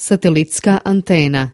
satelitska antena.